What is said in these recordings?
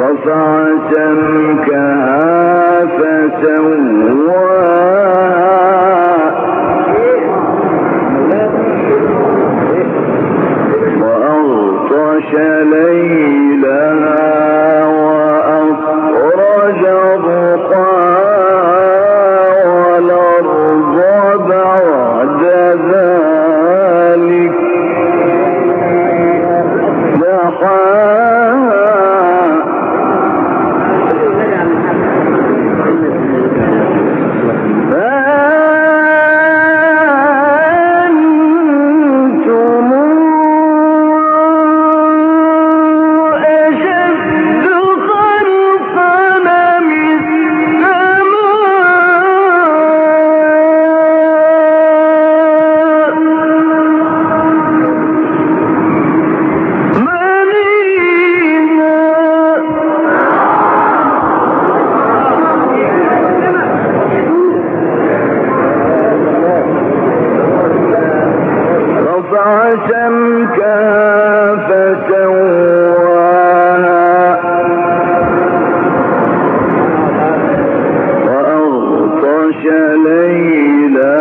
رفع سمكها فسواها وأغطش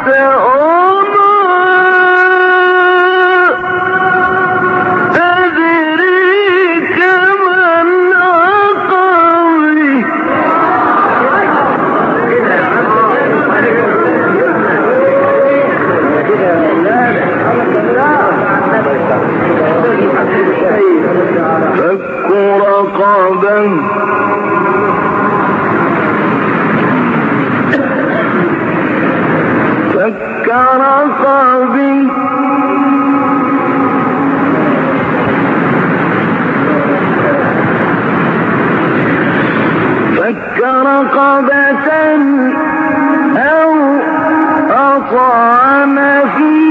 after رقبة أو أطعم فيه